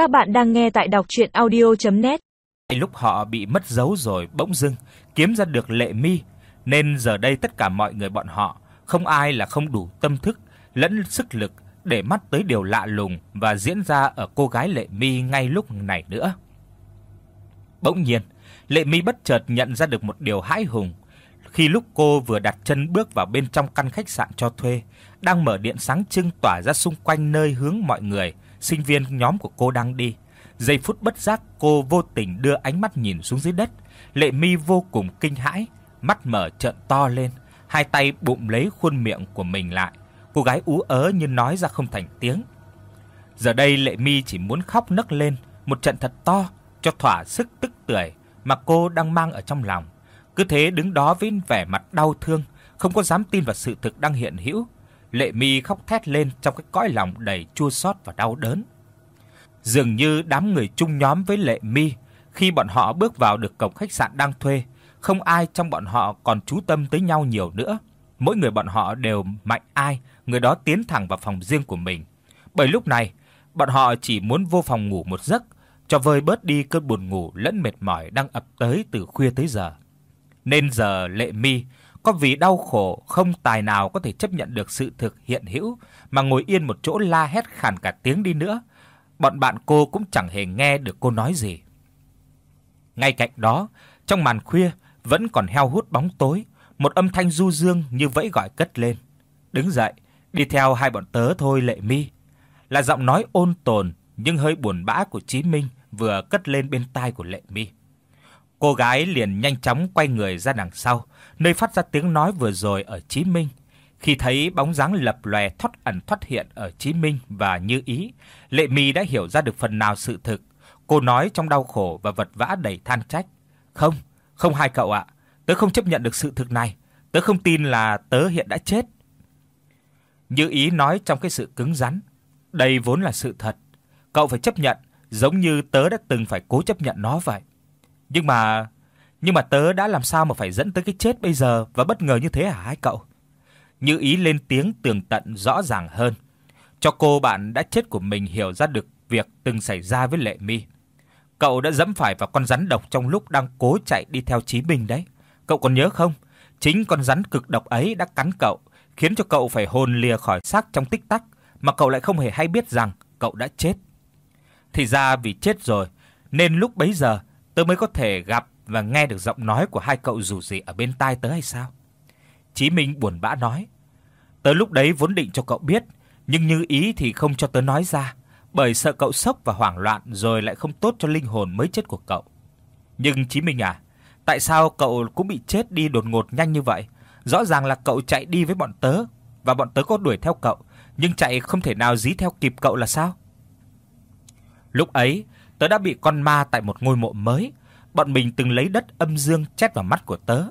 Các bạn đang nghe tại đọc audio net Lúc họ bị mất dấu rồi bỗng dưng kiếm ra được Lệ Mi, nên giờ đây tất cả mọi người bọn họ không ai là không đủ tâm thức lẫn sức lực để mắt tới điều lạ lùng và diễn ra ở cô gái Lệ Mi ngay lúc này nữa. Bỗng nhiên, Lệ Mi bất chợt nhận ra được một điều hãi hùng. Khi lúc cô vừa đặt chân bước vào bên trong căn khách sạn cho thuê, đang mở điện sáng trưng tỏa ra xung quanh nơi hướng mọi người, sinh viên nhóm của cô đang đi. Giây phút bất giác, cô vô tình đưa ánh mắt nhìn xuống dưới đất. Lệ Mi vô cùng kinh hãi, mắt mở trợn to lên, hai tay bụm lấy khuôn miệng của mình lại. Cô gái ú ớ như nói ra không thành tiếng. Giờ đây Lệ Mi chỉ muốn khóc nấc lên một trận thật to cho thỏa sức tức tưởi mà cô đang mang ở trong lòng. Cứ thế đứng đó với vẻ mặt đau thương, không có dám tin vào sự thực đang hiện hữu. Lệ Mi khóc thét lên trong cái cõi lòng đầy chua xót và đau đớn. Dường như đám người chung nhóm với Lệ Mi, khi bọn họ bước vào được cổng khách sạn đang thuê, không ai trong bọn họ còn chú tâm tới nhau nhiều nữa. Mỗi người bọn họ đều mạnh ai, người đó tiến thẳng vào phòng riêng của mình. Bởi lúc này, bọn họ chỉ muốn vô phòng ngủ một giấc, cho vơi bớt đi cơn buồn ngủ lẫn mệt mỏi đang ập tới từ khuya tới giờ. Nên giờ Lệ Mi có vì đau khổ không tài nào có thể chấp nhận được sự thực hiện hữu mà ngồi yên một chỗ la hét khàn cả tiếng đi nữa. Bọn bạn cô cũng chẳng hề nghe được cô nói gì. Ngay cạnh đó, trong màn khuya vẫn còn heo hút bóng tối, một âm thanh du dương như vẫy gọi cất lên. Đứng dậy, đi theo hai bọn tớ thôi Lệ Mi. Là giọng nói ôn tồn nhưng hơi buồn bã của Chí Minh vừa cất lên bên tai của Lệ Mi. Cô gái liền nhanh chóng quay người ra đằng sau, nơi phát ra tiếng nói vừa rồi ở Chí Minh. Khi thấy bóng dáng lập lòe thoát ẩn thoát hiện ở Chí Minh và Như Ý, Lệ Mi đã hiểu ra được phần nào sự thực. Cô nói trong đau khổ và vật vã đầy than trách. "Không, không hai cậu ạ, tớ không chấp nhận được sự thực này, tớ không tin là tớ hiện đã chết." Như Ý nói trong cái sự cứng rắn, đây vốn là sự thật, cậu phải chấp nhận, giống như tớ đã từng phải cố chấp nhận nó vậy. Nhưng mà nhưng mà tớ đã làm sao mà phải dẫn tới cái chết bây giờ và bất ngờ như thế hả hai cậu? Như ý lên tiếng tường tận rõ ràng hơn, cho cô bạn đã chết của mình hiểu ra được việc từng xảy ra với Lệ Mi. Cậu đã dẫm phải vào con rắn độc trong lúc đang cố chạy đi theo Chí Minh đấy. Cậu còn nhớ không? Chính con rắn cực độc ấy đã cắn cậu, khiến cho cậu phải hồn lìa khỏi xác trong tích tắc, mà cậu lại không hề hay biết rằng cậu đã chết. Thì ra vì chết rồi, nên lúc bấy giờ tớ mới có thể gặp và nghe được giọng nói của hai cậu rủ rỉ ở bên tai tớ hay sao? Chí Minh buồn bã nói. Tớ lúc đấy vốn định cho cậu biết, nhưng như ý thì không cho tớ nói ra, bởi sợ cậu sốc và hoảng loạn rồi lại không tốt cho linh hồn mới chết của cậu. Nhưng Chí Minh à, tại sao cậu cũng bị chết đi đột ngột nhanh như vậy? Rõ ràng là cậu chạy đi với bọn tớ và bọn tớ có đuổi theo cậu, nhưng chạy không thể nào dí theo kịp cậu là sao? Lúc ấy, tớ đã bị con ma tại một ngôi mộ mới, bọn mình từng lấy đất âm dương chét vào mắt của tớ.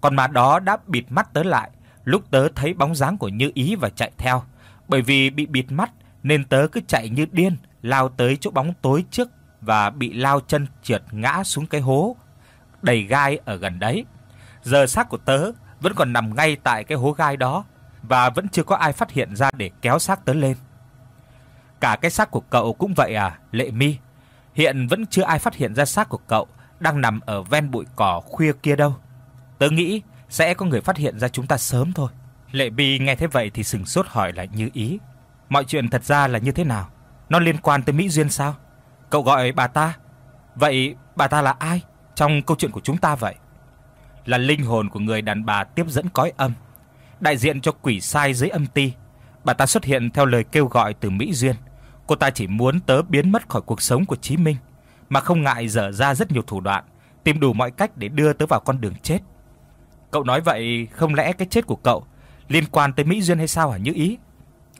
Con ma đó đã bịt mắt tớ lại, lúc tớ thấy bóng dáng của Như Ý và chạy theo. Bởi vì bị bịt mắt nên tớ cứ chạy như điên, lao tới chỗ bóng tối trước và bị lao chân trượt ngã xuống cái hố đầy gai ở gần đấy. Giờ xác của tớ vẫn còn nằm ngay tại cái hố gai đó và vẫn chưa có ai phát hiện ra để kéo xác tớ lên. Cả cái xác của cậu cũng vậy à, Lệ Mi? Hiện vẫn chưa ai phát hiện ra xác của cậu đang nằm ở ven bụi cỏ khuya kia đâu. Tớ nghĩ sẽ có người phát hiện ra chúng ta sớm thôi. Lệ Bì nghe thế vậy thì sững sốt hỏi lại Như Ý. Mọi chuyện thật ra là như thế nào? Nó liên quan tới Mỹ Duyên sao? Cậu gọi bà ta? Vậy bà ta là ai trong câu chuyện của chúng ta vậy? Là linh hồn của người đàn bà tiếp dẫn cõi âm, đại diện cho quỷ sai dưới âm ti. Bà ta xuất hiện theo lời kêu gọi từ Mỹ Duyên. Cô ta chỉ muốn tớ biến mất khỏi cuộc sống của Chí Minh, mà không ngại dở ra rất nhiều thủ đoạn, tìm đủ mọi cách để đưa tớ vào con đường chết. Cậu nói vậy không lẽ cái chết của cậu liên quan tới Mỹ Duyên hay sao hả Như Ý?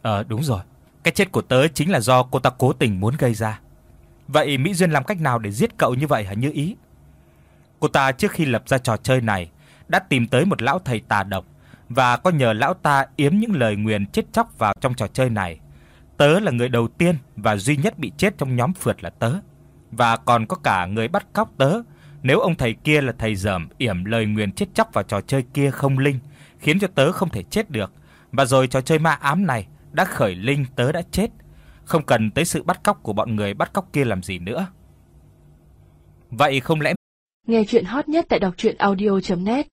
Ờ đúng rồi, cái chết của tớ chính là do cô ta cố tình muốn gây ra. Vậy Mỹ Duyên làm cách nào để giết cậu như vậy hả Như Ý? Cô ta trước khi lập ra trò chơi này đã tìm tới một lão thầy tà độc và có nhờ lão ta yếm những lời nguyền chết chóc vào trong trò chơi này. Tớ là người đầu tiên và duy nhất bị chết trong nhóm phượt là tớ. Và còn có cả người bắt cóc tớ. Nếu ông thầy kia là thầy dởm yểm lời nguyền chết chóc vào trò chơi kia không linh, khiến cho tớ không thể chết được. Và rồi trò chơi ma ám này đã khởi linh tớ đã chết. không cần tới sự bắt cóc của bọn người bắt cóc kia làm gì nữa. Vậy không lẽ Nghe chuyện hot nhất tại đọc audio net